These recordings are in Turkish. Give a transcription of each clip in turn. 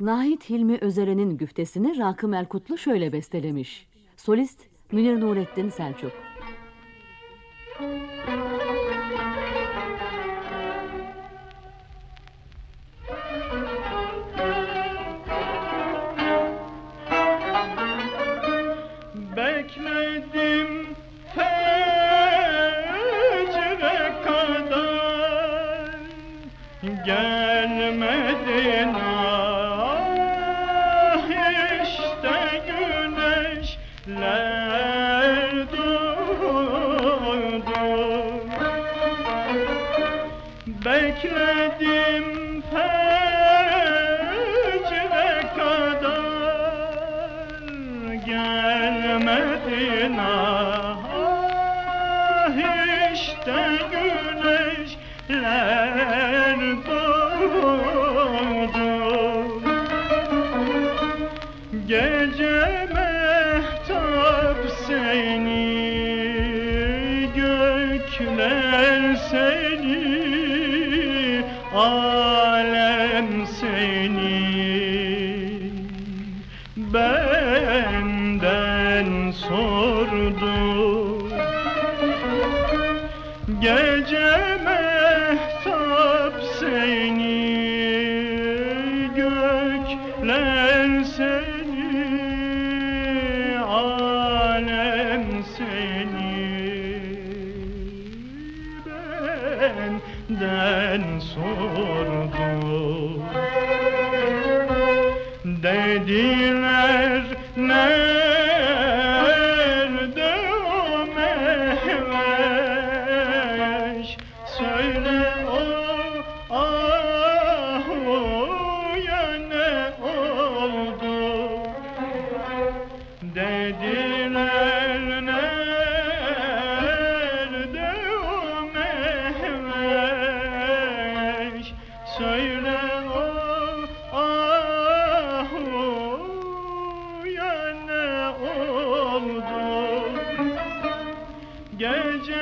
Nahit Hilmi Özeren'in güftesini Rakım Erkutlu şöyle bestelemiş. Solist Münir Nurettin Selçuk. Bekledim fecre kadar Gelmedin güneşler doğdu Bekledim fecre kadar. Gelmedin ah işte güneşler doğdu gökler seni alem seni. Benden sordu Gece mehtap seni gökler seni alem seni benden sordu. Dediler nerede o mehveş Söyle ne oldu? Dediler nerede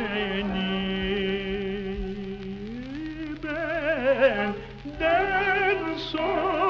alem seni benden sordu